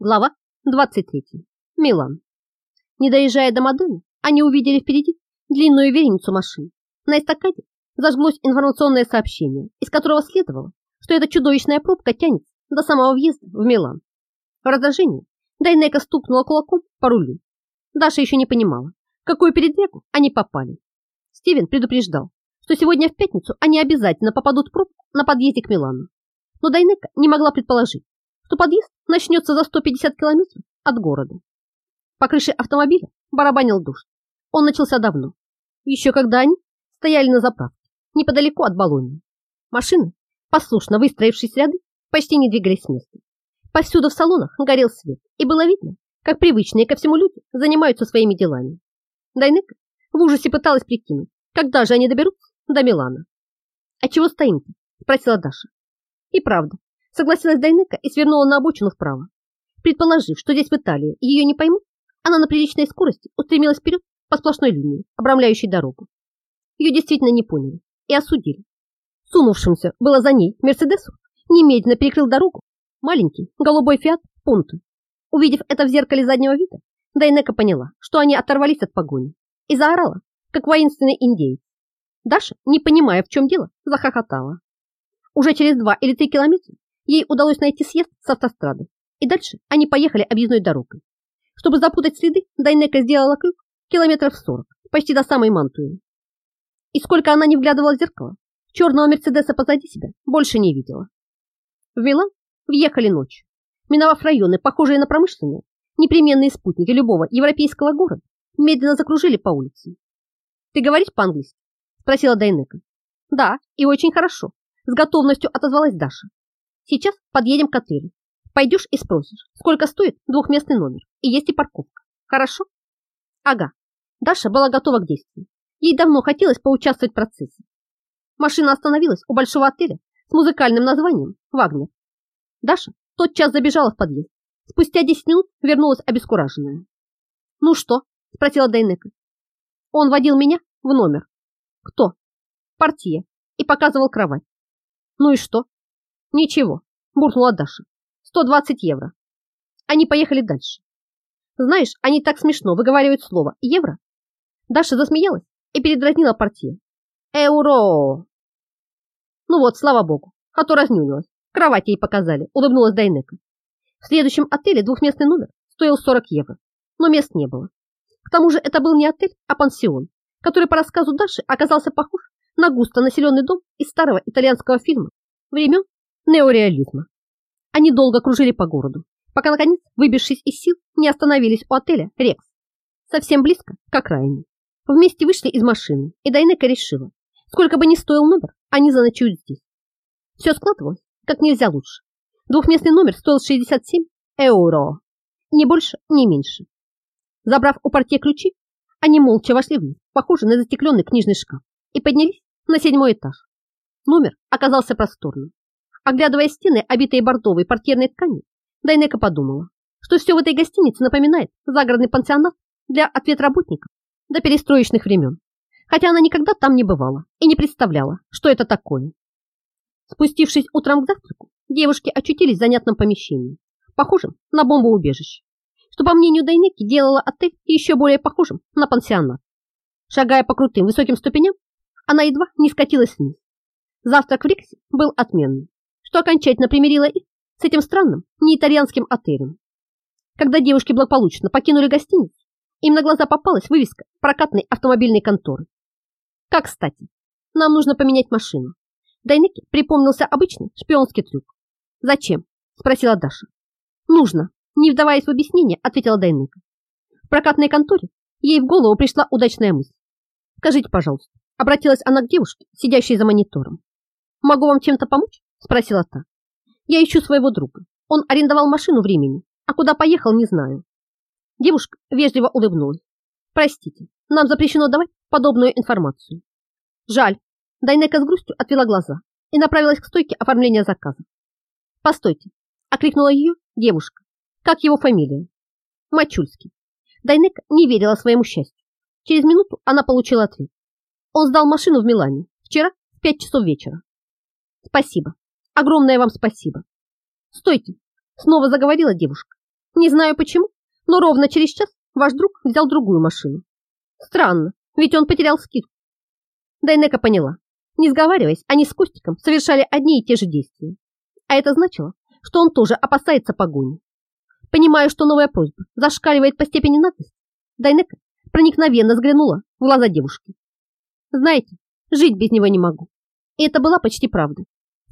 Глава 23. Милан. Не доезжая до Модены, они увидели впереди длинную вереницу машин. На эстакаде зажглось информационное сообщение, из которого следовало, что эта чудовищная пробка тянет до самого въезда в Милан. В раздражении Дайнека стукнула кулаком по рулю. Даша еще не понимала, в какую передрягу они попали. Стивен предупреждал, что сегодня в пятницу они обязательно попадут в пробку на подъезде к Милану. Но Дайнека не могла предположить, что подъезд начнется за 150 километров от города. По крыше автомобиля барабанил дождь. Он начался давно, еще когда они стояли на заправке, неподалеку от Болонии. Машины, послушно выстроившись ряды, почти не двигались с места. Повсюду в салонах горел свет, и было видно, как привычные ко всему люди занимаются своими делами. Дайнека в ужасе пыталась прикинуть, когда же они доберутся до Милана. «А чего стоим-то?» – спросила Даша. И правда, Согласилась Дайнека и свернула на обочину вправо. Предположив, что здесь в Италии ее не поймут, она на приличной скорости устремилась вперед по сплошной линии, обрамляющей дорогу. Ее действительно не поняли и осудили. Сунувшимся было за ней Мерседесу немедленно перекрыл дорогу маленький голубой фиат Пунто. Увидев это в зеркале заднего вида, Дайнека поняла, что они оторвались от погони и заорала, как воинственный индейец. Даша, не понимая, в чем дело, захохотала. Уже через два или три километра Ей удалось найти съезд с автострады, и дальше они поехали объездной дорогой. Чтобы запутать следы, Дайнека сделала крюк километров сорок, почти до самой Мантуи. И сколько она не вглядывала в зеркало, черного Мерседеса позади себя больше не видела. В Милан въехали ночью. Миновав районы, похожие на промышленные, непременные спутники любого европейского города, медленно закружили по улице. «Ты говоришь по-английски?» – спросила Дайнека. «Да, и очень хорошо», – с готовностью отозвалась Даша. Сейчас подъедем к отелю. Пойдешь и спросишь, сколько стоит двухместный номер и есть и парковка. Хорошо? Ага. Даша была готова к действию. Ей давно хотелось поучаствовать в процессе. Машина остановилась у большого отеля с музыкальным названием «Вагнер». Даша тотчас забежала в подъезд. Спустя 10 минут вернулась обескураженная. «Ну что?» – спросила Дайнека. Он водил меня в номер. Кто? Портье. И показывал кровать. Ну и что? Ничего, буркнула Даша. 120 евро. Они поехали дальше. Знаешь, они так смешно выговаривают слово «евро». Даша засмеялась и передразнила портье. «Эуро!» Ну вот, слава богу, а то разнюнилась. Кровать ей показали, улыбнулась Дайнека. В следующем отеле двухместный номер стоил 40 евро, но мест не было. К тому же это был не отель, а пансион, который по рассказу Даши оказался похож на густо населенный дом из старого итальянского фильма времен неореализма. Они долго кружили по городу, пока, наконец, выбившись из сил, не остановились у отеля «Рекс», совсем близко к окраине. Вместе вышли из машины, и Дайнека решила, сколько бы ни стоил номер, они заночуют здесь. Все складывалось как нельзя лучше. Двухместный номер стоил 67 евро, ни больше, ни меньше. Забрав у портье ключи, они молча вошли вниз, похожий на застекленный книжный шкаф, и поднялись на седьмой этаж. Номер оказался просторным. Оглядывая стены, обитые бордовой портьерной тканью, Дайнека подумала, что все в этой гостинице напоминает загородный пансионат для ответработников до перестроечных времен, хотя она никогда там не бывала и не представляла, что это такое. Спустившись утром к завтраку, девушки очутились в занятном помещении, похожем на бомбоубежище, что, по мнению Дайнеки, делало отель еще более похожим на пансионат. Шагая по крутым высоким ступеням, она едва не скатилась вниз. Завтрак в Риксе был отменный что окончательно примирило их с этим странным неитальянским отелем. Когда девушки благополучно покинули гостиницу, им на глаза попалась вывеска прокатной автомобильной конторы. Как кстати, нам нужно поменять машину. Дайнеке припомнился обычный шпионский трюк. «Зачем?» – спросила Даша. «Нужно», – не вдаваясь в объяснение, ответила Дайнека. В прокатной конторе ей в голову пришла удачная мысль. «Скажите, пожалуйста», – обратилась она к девушке, сидящей за монитором. «Могу вам чем-то помочь?» Спросила та. Я ищу своего друга. Он арендовал машину времени, а куда поехал, не знаю. Девушка вежливо улыбнулась. Простите, нам запрещено давать подобную информацию. Жаль. Дайнека с грустью отвела глаза и направилась к стойке оформления заказа. Постойте, окликнула ее девушка. Как его фамилия? Мачульский. Дайнека не верила своему счастью. Через минуту она получила ответ. Он сдал машину в Милане вчера в пять часов вечера. Спасибо. Огромное вам спасибо. Стойте, снова заговорила девушка. Не знаю почему, но ровно через час ваш друг взял другую машину. Странно, ведь он потерял скидку. Дайнека поняла. Не сговариваясь, они с Костиком совершали одни и те же действия. А это значило, что он тоже опасается погони. Понимая, что новая просьба зашкаливает по степени наглости, Дайнека проникновенно взглянула в глаза девушки. Знаете, жить без него не могу. И это была почти правда.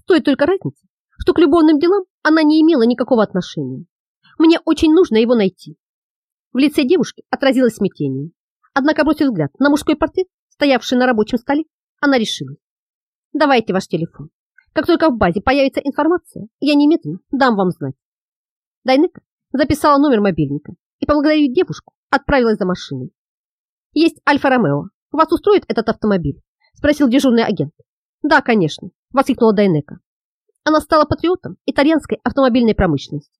Той только разницей, что к любовным делам она не имела никакого отношения. Мне очень нужно его найти. В лице девушки отразилось смятение. Однако, бросив взгляд на мужской портрет, стоявший на рабочем столе, она решила. Давайте ваш телефон. Как только в базе появится информация, я немедленно дам вам знать. Дайнека записала номер мобильника и, поблагодарив девушку, отправилась за машиной. Есть Альфа-Ромео. Вас устроит этот автомобиль? Спросил дежурный агент. Да, конечно, воскликнула Дайнека. Она стала патриотом итальянской автомобильной промышленности.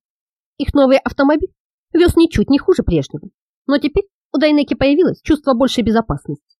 Их новый автомобиль вез ничуть не хуже прежнего, но теперь у Дайнеки появилось чувство большей безопасности.